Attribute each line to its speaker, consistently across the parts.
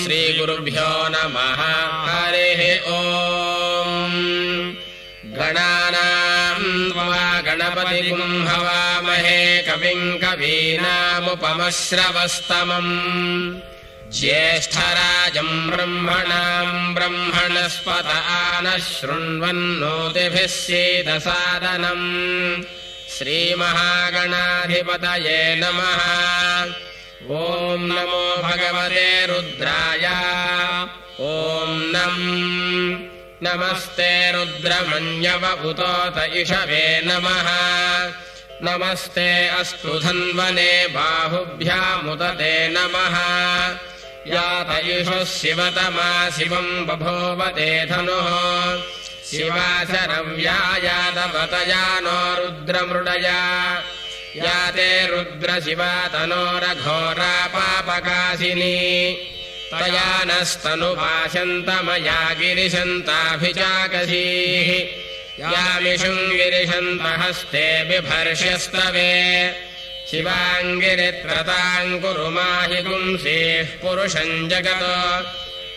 Speaker 1: श्रीगुरुभ्यो नमः हरेः ॐ गणानाम् गणपतिम् हवामहे कविम् कवीनामुपमश्रवस्तमम् ज्येष्ठराजम् ब्रह्मणाम् ब्रह्मणस्पत नः शृण्वन् नो श्रीमहागणाधिपतये नमः नमो भगवते रुद्राय ॐ नम् नमस्ते इषवे नमः नमस्ते अस्तु धन्वने बाहुभ्यामुदते नमः यात इषः शिवतमा शिवम् बभोवते धनुः शिवाशरव्या या रुद्रमृडया याते तया प्रयानस्तनुपाशन्तमया गिरिशन्ताभिजाकसीः यामिषुम् गिरिशन्त हस्ते बिभर्ष्यस्तवे शिवाङ्गिरित्रताम् पुंसेः पुरुषम् जगत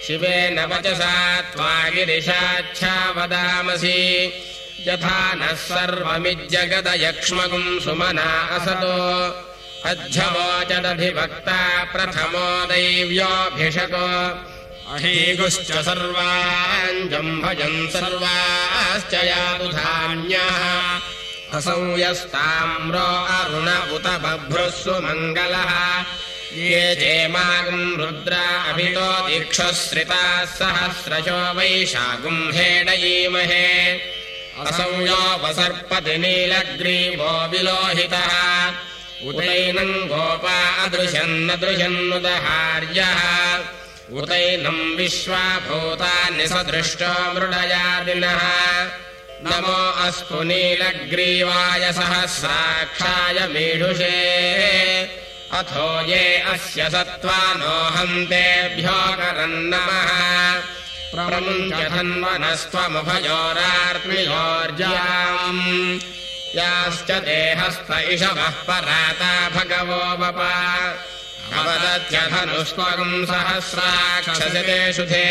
Speaker 1: शिवेन वचसा त्वा गिरिशाच्छा वदामसि यथा नः सर्वमिजगदयक्ष्मगुम् सुमना असतो अध्यवोचदधिभक्ता प्रथमो अहीगुश्च सर्वान् सर्वाञ्जम्भजम् सर्वाश्च यातु धान्यः यस्ताम्रो अरुण उत बभ्रुः सुमङ्गलः ये जे रुद्रा अभितो सहस्रशो सहस्रजो वैशागुम्हेडयीमहे संयोपसर्पति नीलग्रीवो विलोहितः उदैनम् गोपा अदृशन्नदृश्यन्नुदहार्यः उतैनम् भूता निसदृष्टो मृडयादिनः नमो अस्तु नीलग्रीवाय सः साक्षाय अथो ये अस्य सत्त्वा नोऽहन्तेभ्यो नस्त्वमुभजोरार्त्मिर्जा याश्च इषवः पराता भगवो वप भवद्यधनुष्वम् सहस्राक्षिलेषु धे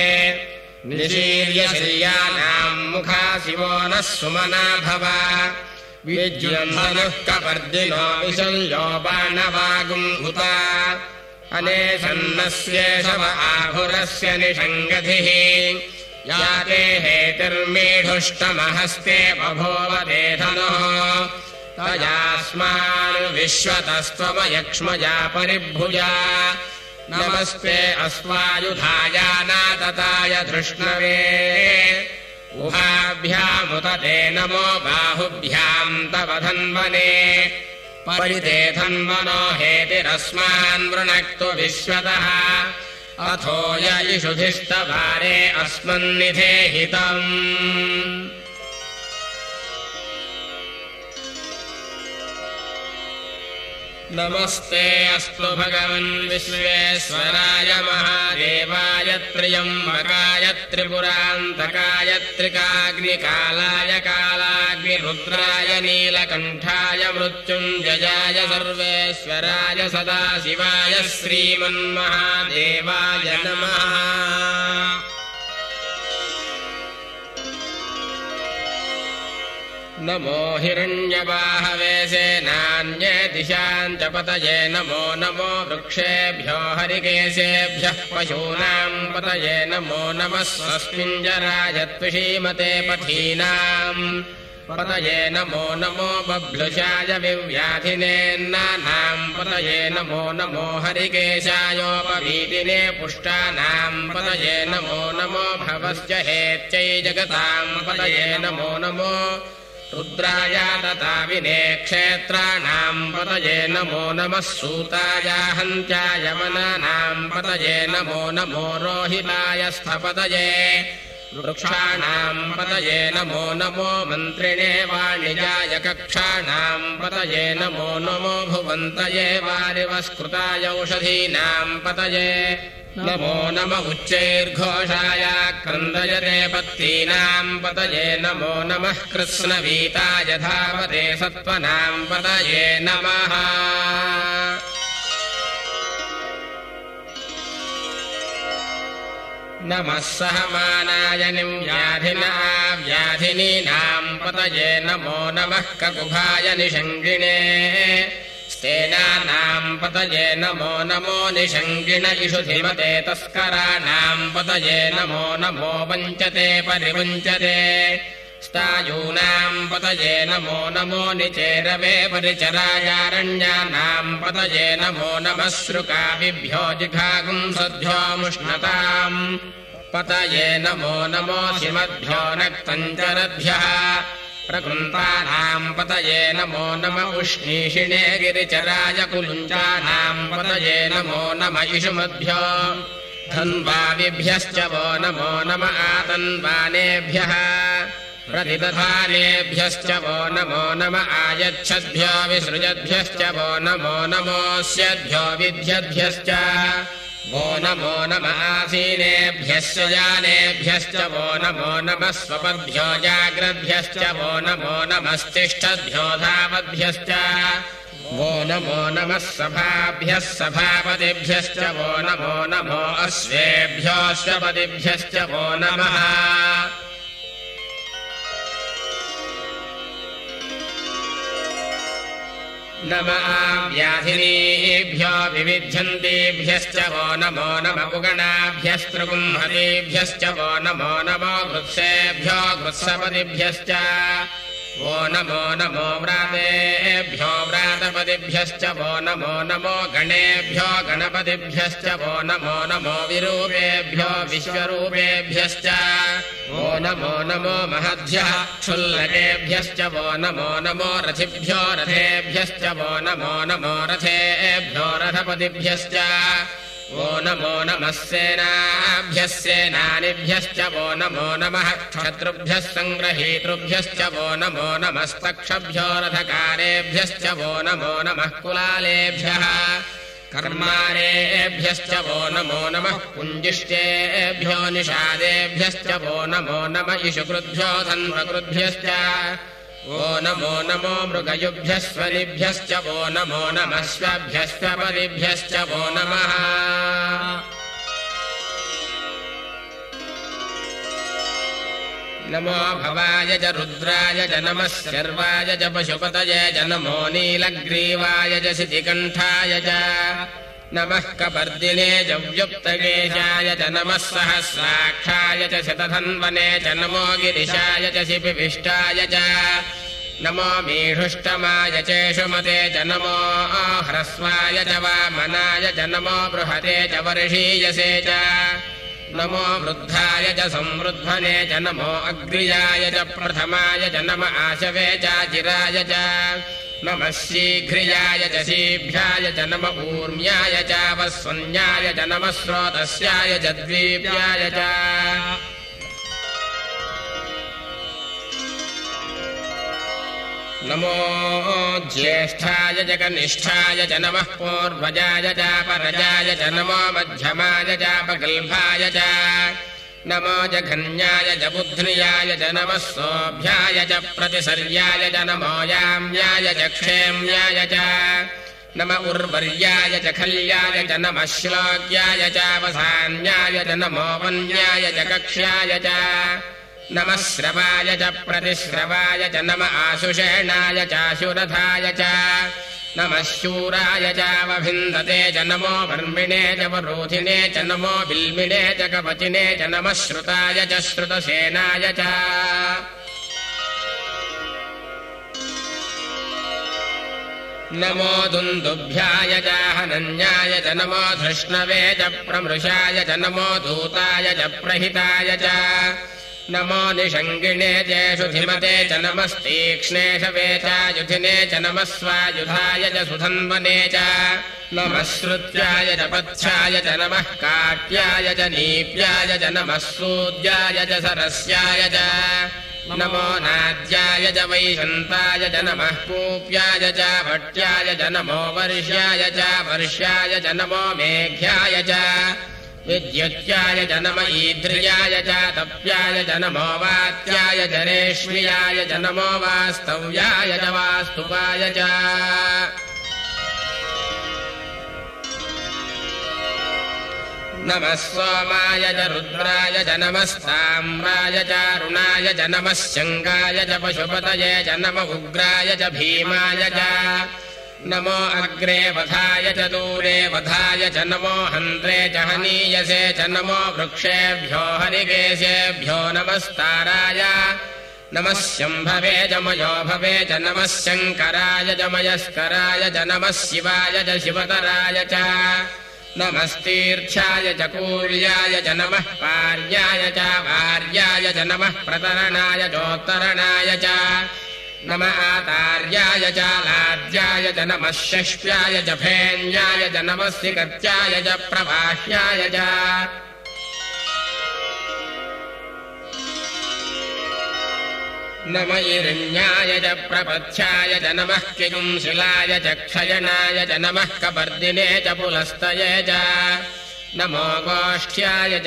Speaker 1: मुखा शिवो नः सुमना भवनः कपर्दिना विषयो बाणवागुम् हुता अने सन्नस्येषुरस्य निषङ्गतिः या देहेतिर्मीढुष्टमहस्ते बभोवदेधनोजास्मान्विश्वतस्त्वमयक्ष्मजा परिभुजा नमस्ते अस्वायुधा धृष्णवे उभाभ्यामुत ते नमो बाहुभ्याम् तव धन्वने हेतिरस्मान् वृणक्तु विश्वतः अथो ययिषुधिष्ठभारे अस्मन्निधे हितम् नमस्ते अस्तु भगवन् विश्वेश्वराय महादेवाय त्रिकाग्निकालाय का रुद्राय नीलकण्ठाय मृत्युञ्जयाय सर्वेश्वराय सदाशिवाय श्रीमन्महादेवाय नमः नमो हिरण्यबाहवेशे नान्ये दिशाम् च पतये नमो नमो वृक्षेभ्यो हरिकेशेभ्यः पशूनाम् पतये नमो नमः स्वस्मिञ्जराज पथीनाम् पतये नमो नमो बभ्लुचाय विव्याधिनेन्नानाम् पतये नमो नमो हरिकेशायोपवीतिने पुष्टानाम् पतये नमो नमो भवस्य हेत्यै जगताम् पतये नमो नमो रुद्राया विने क्षेत्राणाम् पतये नमो नमः सूताया हन्त्याय पतयेन पतये नमो रोहिताय स्थपतये वृक्षाणाम् पतये नमो नमो मन्त्रिणे वाणिजाय कक्षाणाम् पतये नमो नमो भुवन्तये वा पतये नमो नम उच्चैर्घोषाय क्रन्दयते पत्तीनाम् पतये नमो नमः कृत्स्नवीताय धावते सत्त्वनाम् पतये नमः नमः सहमानाय निम् व्याधिना व्याधिनीनाम् पतये नमो नमः ककुभाय निषङ्गिणे स्तेनानाम् पतये नमो नमो निषङ्गिण इषु धिमते तस्कराणाम् पतये नमो नमो वञ्चते परिमुञ्चते स्तायूनाम् पतये नमो नमो निचेरवे परिचरायारण्यानाम् पतये नमो नमः श्रुकाविभ्यो नमश्रुकाविभ्यो सद्भ्योमुष्णताम् पतये नमो नमो नमोऽशिमद्भ्यो नक्तञ्चरद्भ्यः प्रकृन्तानाम् पतये नमो नम उष्णीषिणे गिरिचराय कुलुञ्चानाम् पतये नमो नम इषुमद्भ्यो धन्वाविभ्यश्च वो नमो नम आतन्वानेभ्यः प्रतिदथानेभ्यश्च वो नमो नम आयच्छद्भ्यो विसृजद्भ्यश्च वो नमो नमोऽस्यद्भ्यो विध्यद्भ्यश्च वो नमो नमासीनेभ्यश्च जानेभ्यश्च वो नमो नमः स्वपद्भ्यो जाग्रद्भ्यश्च वो नमो नमस्तिष्ठद्भ्यो धावद्भ्यश्च वो नमो नमः सभाभ्यः सभापतिभ्यश्च वो नमो नमो नमोऽश्वेभ्योऽस्वदिभ्यश्च वो नमः नमः व्याधिनीभ्यो विविध्यन्तेभ्यश्च वो नमो नम उगणाभ्यस्तृगुंहतेभ्यश्च वो नमो नमो गृत्सेभ्यो गृत्सपदिभ्यश्च वो नमो नमो व्रातेभ्यो व्रातपदिभ्यश्च वो नमो नमो गणेभ्यो गणपतिभ्यश्च वो नमो नमो विरूपेभ्यो विश्वरूपेभ्यश्च वो नमो नमो महद्भ्यः क्षुल्लकेभ्यश्च वो नमो नमो रथिभ्यो रथेभ्यश्च वो नमो नमो रथेभ्यो रथपतिभ्यश्च वो नमो नमः सेनाभ्यः सेनानिभ्यश्च वो नमो नमः क्षत्रुभ्यः सङ्ग्रहीतृभ्यश्च वो नमो नमस्तक्षभ्यो रथकारेभ्यश्च वो नमो नमः कुलालेभ्यः कर्मारेभ्यश्च वो नमो नमः कुञ्जिष्टेभ्यो निषादेभ्यश्च वो नमो नम इषुकृद्भ्यो धन्वकृद्भ्यश्च वो नमो नमो मृगयुभ्यस्वनिभ्यश्च वो नमो नमः बलिभ्यश्च वो नमः नमो भवाय च रुद्राय शर्वाय च च जनमो नीलग्रीवाय च शितिकण्ठाय च नमः कपर्दिने च नमः सहस्राक्षाय च शतधन्वने नमो गिरिशाय च शिपिविष्टाय च नमो मीषुष्टमाय च नमो ह्रस्वाय च वामनाय जनमो बृहते च वर्षीयसे च नमो वृद्धाय च संवृद्धने च नमो अग्रियाय च प्रथमाय च नम आशवे चाचिराय च शीघ्रियाय च शीभ्याय जनम पूर्ण्याय च वस्वन्याय जनम श्रोतस्याय च द्वीप्याय च नमो ज्येष्ठाय च जनवः पूर्वजाय चापरजाय च नमो मध्यमाय चापगल्भाय च नमो जघन्याय जबुध्न्याय च नमः सोऽभ्याय च प्रतिसर्याय च नमो याम्याय च क्षेम्याय च नम उर्वर्याय च खल्याय च नमः श्लोक्याय नमो वन्याय च कक्ष्याय च नमः श्रवाय च प्रतिश्रवाय च नम आशुषेणाय चाशुरथाय च नमः शूराय चावभिन्दते च नमो बर्मिणे च वरोधिने च नमो बिल्मिणे च कवचिने च नमः श्रुताय च श्रुतसेनाय च नमो दुन्दुभ्याय च नमो धृष्णवे च प्रमृषाय नमो दूताय च प्रहिताय च नमो निषङ्गिणे चेषु धिमते च नमस्तीक्ष्णे शवे युधिने च नमः स्वायुधाय च सुधन्वने च नमः श्रुत्याय च पथ्याय च नमः काट्याय च नीप्याय च नमः सूद्याय च सरस्याय च नमो नाद्याय च वैशन्ताय नमः कूप्याय च भट्याय नमो वर्ष्याय च वर्ष्याय नमो मेघ्याय च विद्युत्याय जनम ईद्रियाय च तप्याय जनमो वात्याय जनेष्मियाय जनमो वास्तव्याय च वास्तुपाय च नमः सोमाय च रुद्राय जनमस्ताम्राय चारुणाय पशुपतये च नम उग्राय च भीमाय च नमो अग्रे वधाय च दूरे वधाय च नमो हन्त्रे हनीयसे च नमो वृक्षेभ्यो हरिकेशेभ्यो नमस्ताराय नमः शम्भवे च नमः शङ्कराय जमयस्कराय शिवाय च शिवतराय च कूर्याय च नमः पार्याय च वार्याय नमः प्रतरणाय चोत्तरणाय च नम आतार्याय जालाद्याय च नमः जनमस्य च जाह्याय च नम इरण्याय च प्रपथ्याय च किजुंशिलाय च नमः कपर्दिने च पुलस्तये च नमो गोष्ठ्याय च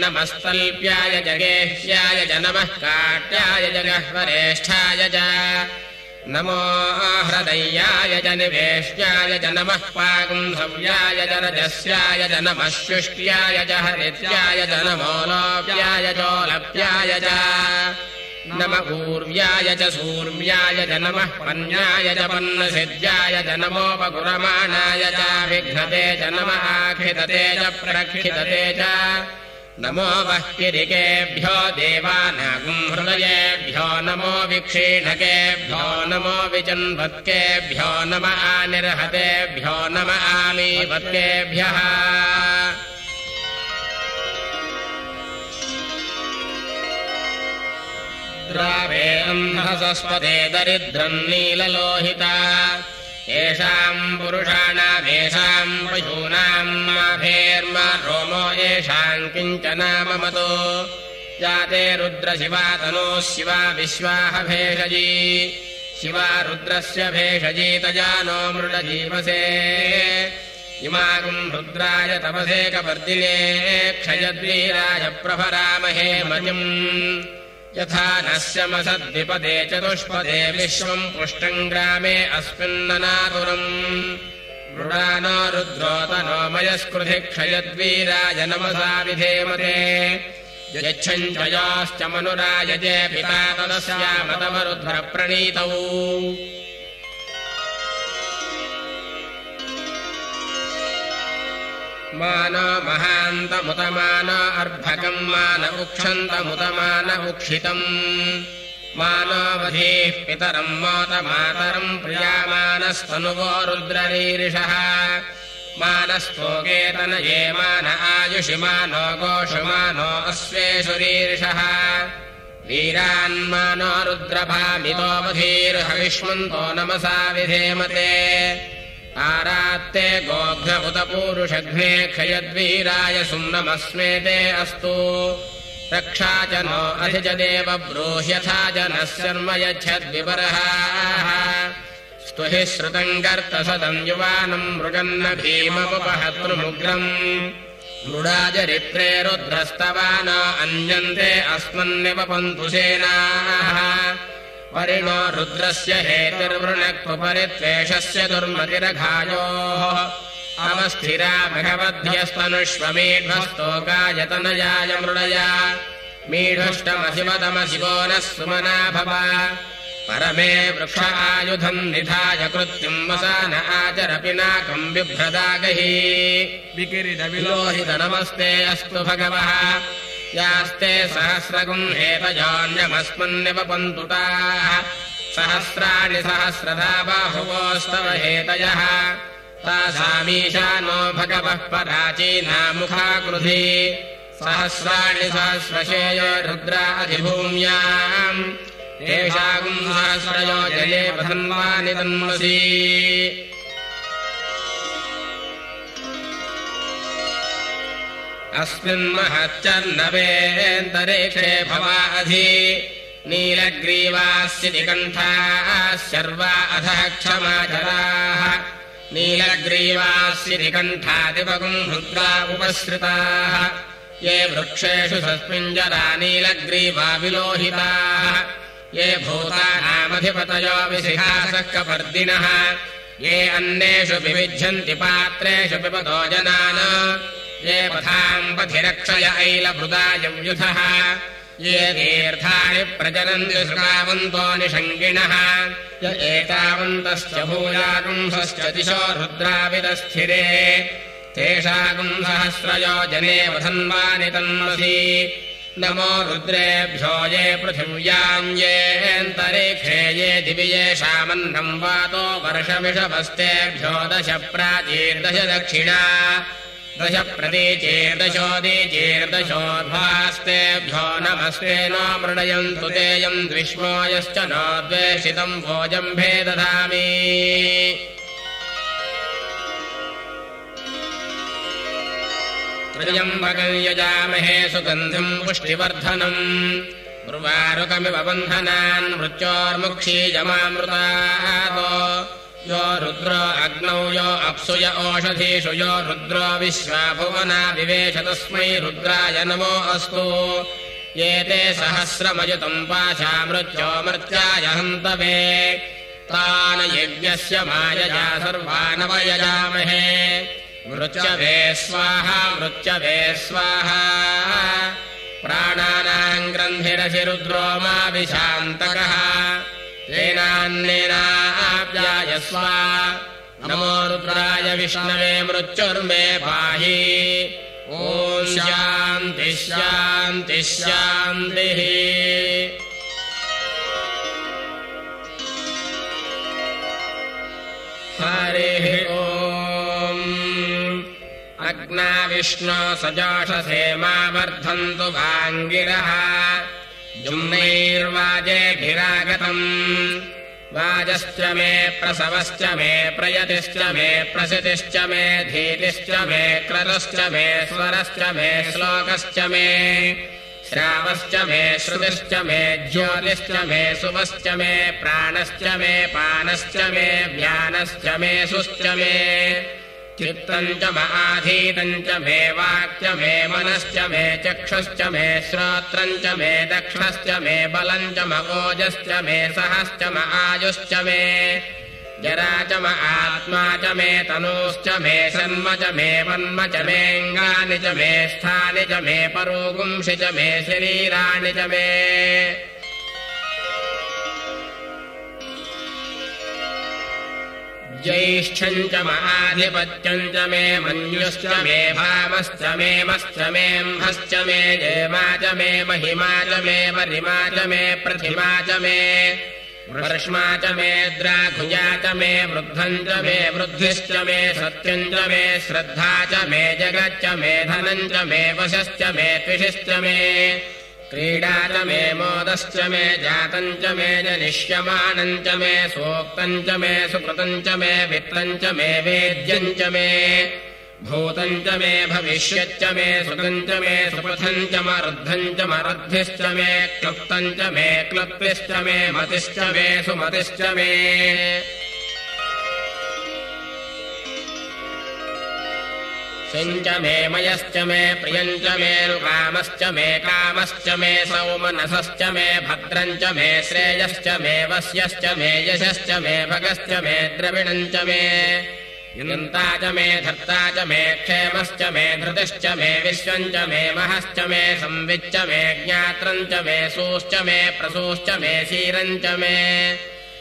Speaker 1: नमस्तल्प्याय जगेह्याय नमः काट्याय नमो हृदय्याय च नमो च नमः शुष्ट्याय च जनजस्याय च नमो लोप्याय चोलप्याय च नम ऊर्व्याय च सूर्म्याय नमः पन्याय च पन्नसिद्ध्याय जनमोपगुरमाणाय च विघ्नते च नम आख्रिदते च प्रक्षितते च देवानागुम् हृदयेभ्यो नमो विक्षीणकेभ्यो नमो विचिन्वत्केभ्यो नम आनिर्हतेभ्यो नम आमीवत्केभ्यः स्वते दरिद्रम् नीललोहिता येषाम् पुरुषाणामेषाम् पशूनाम् माभेर्म भेर्म रोमो येषाम् किञ्च नाम मतो जाते रुद्रशिवातनो शिवा विश्वाह भेषजी शिवा रुद्रस्य भेषजी तजानो मृडजीवसे इमागुम् रुद्राय तपसे क्षयद्वीराय प्रभरामहे मनुम् यथा नश्यमसद्दिपदे चतुष्पदे विश्वम् पुष्टम् ग्रामे अस्मिन्ननागुरम् मृणानारुद्रोतनोमयस्कृधिक्षयद्वीराय नमसा विधेमते यच्छयाश्च मनुरायजे पिता मदवरुधरप्रणीतौ मानो महान्तमुतमान अर्भकम् मान उक्षन्तमुतमान उक्षितम् मानो वधीः पितरम् मोत मातरम् प्रियामानस्तनुवो रुद्ररीरिषः ये मान आयुषिमानो गोषुमानो अश्वेषुरीरिषः
Speaker 2: वीरान्मानो
Speaker 1: रुद्रभामितोऽवधीर्हविष्मन्तो नमसा विधेमते आरात्ते गोघ्न उत पूरुषघ्ने क्षयद्वीराय सुम्नमस्मे ते अस्तु रक्षाजनो देव ब्रूह्यथा जनः शर्म यच्छद्विवरहाः स्तु हि श्रुतम् गर्तसदम् युवानम् मृगन्न अस्मन्निव पन्तु सेनाः परिणो रुद्रस्य हेतुर्वृणः त्वेषस्य दुर्मतिरघायोः अवस्थिरा भगवद्भ्यस्तनुष्वमीढ्वस्तोकायतनजाय मृणया मीढ्वष्टमसिमतमशिबो नः सुमना भव परमे वृक्ष आयुधम् निधाय कृत्यम् वसा न आचरपि नाकम् बिभ्रदागहि विकिरिदविलोहितनमस्ते अस्तु भगवः यास्ते सहस्रगुम्हेतजोऽन्यमस्मन्निव सहस्राणि सहस्रधा बाहुवोस्तव हेतयः सामीशानो भगवः पराचीना मुखाकृधि सहस्राणिसहस्रशेयो रुद्राधिभूम्याम् एषा गुम्सहस्रयो जले पसन्वानिदन्मधी अस्मिन्महच्छर्णवेन्दरे भवाधि भवा अधि नीलग्रीवास्यति कण्ठाः शर्वा अधः नीलग्रीवास्य नीलग्रीवास्यदिकण्ठादिपगुम् हृद्वा उपसृताः ये वृक्षेषु सस्मिञ्जरा नीलग्रीवा विलोहिताः ये भूतानामधिपतयो विशिखाशक्कपर्दिनः ये अन्येषु विविध्यन्ति पात्रेषु विपतो जनाना ये पथाम् पथिरक्षय ऐलभृदायव्युधः ये तीर्थानि प्रजनन्ति सतावन्तो निषङ्गिणः एतावन्तश्च भूयागुंसश्च दिशो सहस्रयो जने वधन्वानि तन्मसि नमो रुद्रेभ्यो ये पृथिव्याम् येऽन्तरिक्षे ये दिवि ये शामन्नम् वातो वर्षविषभस्तेभ्यो दश दक्षिणा दशप्रदे नमस्ते नो मृणयन्तु तेजम् द्विष्मोयश्च द्वेषितम् भोजम् भे दधामि यजामहे सुगन्धम् पुष्टिवर्धनम् ब्रुवारुकमिव बन्धनान् मृत्योर्मुक्षी यो रुद्र अग्नौ यो अप्सुय ओषधीषु यो रुद्रो विश्वाभुवना विवेश तस्मै रुद्राजन्मोऽस्तु ये ते सहस्रमयुतम् पाशा मृत्यो मृत्याय हन्तवे यज्ञस्य मायया सर्वानवयजामहे मृत्यवे स्वाहा मृत्यवे स्वाहा प्राणानाम् ग्रन्थिरसि रुद्रो विशान्तकः ैना स्वा नमो रुद्राय विष्णवे मृत्युर्मे पाहि ॐ शान्ति शान्ति शान्तिः हरिः ओम् अग्ना विष्णुसजोष सेमा वर्धन्तु भाङ्गिरः जुम्नेर्वाजे गिरागतम् वाजश्च मे प्रसवश्च मे प्रयतिश्च मे प्रसितिश्च मे धीतिश्च मे क्रतश्च मे स्वरश्च मे श्लोकश्च मे श्रावश्च मे श्रुतिश्च मे ज्योतिश्च मे सुवश्च मे प्राणश्च मे पानश्च मे ज्ञानश्च मे सुश्च मे चित्तम् च महाधीतम् च मे वाक् मे मनश्च मे चक्षुश्च मे श्रोत्रम् च मे दक्षश्च मे बलम् च मगोजश्च मे सहश्च महायुश्च मे जरा च म आत्मा च मे तनूश्च मे जन्म च मे वन्म च मेऽङ्गानि च मे स्थानि च मे परोगुंषि च मे शरीराणि च मे जैष्ठन्त च मे मन्युश्च मे जयमाच मे महिमाच मे परिमाच मे च मे वर्ष्मा च मे च मे च मे वृद्धिश्च मे च मे श्रद्धा च मे जगच्च मे च मे वशश्च मे रुषिश्च मे क्रीडा च मे मोदश्च मे जातम् च मे जनिष्यमानम् च मे सोक्तम् च मे सुकृतम् च मे वित्तञ्च मे वेद्यम् च मे भूतम् च मे भविष्यच्च मे च मे च मरुद्धम् च मरुद्धिश्च मे क्लुप्तम् च मे क्लुप्तिश्च मे मतिश्च मे सुमतिश्च मे किञ्च मे मयश्च मे प्रियम् च रुकामश्च मे कामश्च मे सौमनसश्च मे भद्रम् च मे श्रेयश्च मे वस्यश्च यशश्च मे भगश्च मे द्रविणम् च मे यन्ता च मे धर्ता च मे क्षेमश्च मे धृतिश्च मे विश्वम् च मे महश्च मे संविच्च मे ज्ञात्रम् च मे सूश्च मे प्रसूश्च मे क्षीरम् च मे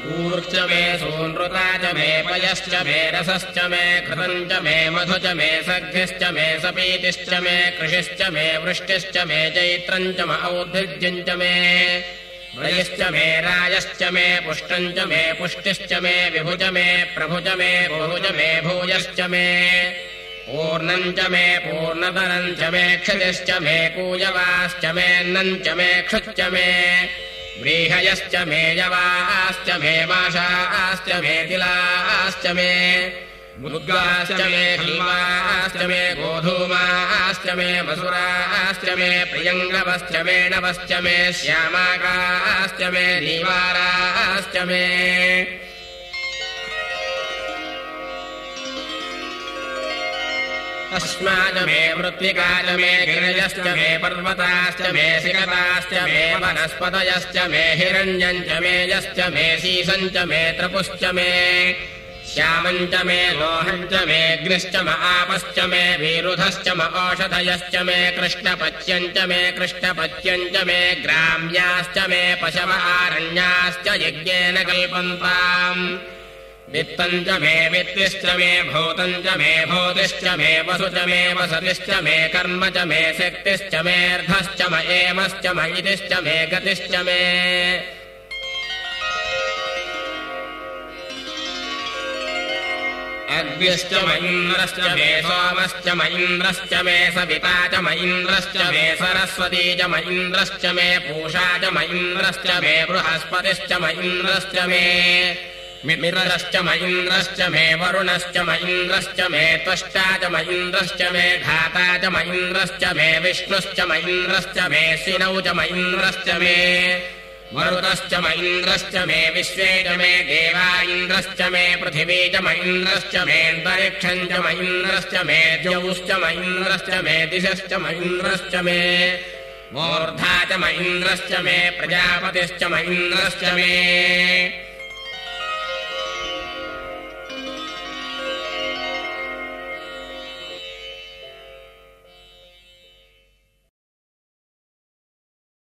Speaker 1: सोऽनृता च मे पयश्च मे रसश्च मे कृतम् च मे मधु च मे सग्निश्च मे सपीतिश्च मे कृषिश्च मे वृष्टिश्च मे चैत्रम् च च मे व्रजिश्च मे राजश्च मे च मे पुष्टिश्च मे विभुज मे प्रभुज मे भोज मे भूयश्च मे च मे च मे क्षतिश्च मे कूयवाश्च च मे क्षुच्च मे व्रीहयश्च मे यवाश्च मे माषाश्च मे तिलाश्च मे गुग्लाश्च मे हल्वाश्च मे गोधूमाश्च मे मसुराश्च मे प्रियङ्गवश्च नवश्च मे श्यामाकाश्च मे निवाराश्च मे तस्माद मे वृत्तिकाल मे गिरजश्च मे पर्वताश्च मे शिखराश्च मे वनस्पतयश्च मे हिरण्यम् च मेजश्च मे च मे त्रपुश्च मे च मे मे ग्निश्च म आपश्च मे विरुधश्च म औषधयश्च मे च मे च मे ग्राम्याश्च मे पशव आरण्याश्च यज्ञेन कल्पन्ताम् वित्तम् च मे वित्तिश्च मे भूतम् च मे भूतिश्च मे च मे वसतिश्च मे कर्म च मे शक्तिश्च मेऽर्धश्च मयेमश्च मयितिश्च मे गतिश्च मे अग्निश्च मैन्द्रश्च मे सोमश्च मैन्द्रश्च मे सविता च मैन्द्रश्च मे सरस्वती च मैन्द्रश्च मे पूषा च मैन्द्रश्च मे बृहस्पतिश्च महिन्द्रश्च मे विबिरश्च मैन्द्रश्च मे वरुणश्च मैन्द्रश्च मे त्वष्टा च मैन्द्रश्च मे धाता च मैन्द्रश्च मे विष्णुश्च मैन्द्रश्च मे सिनौ च मैन्द्रश्च मे वरुणश्च मैन्द्रश्च मे विश्वे च मे देवा इन्द्रश्च मे पृथिवी च मैन्द्रश्च मेन्द्रैक्षम् च मैन्द्रश्च मे दिवौश्च मैन्द्रश्च मे दिशश्च मैन्द्रश्च मे वोर्धा च मैन्द्रश्च मे प्रजापतिश्च मैन्द्रश्च मे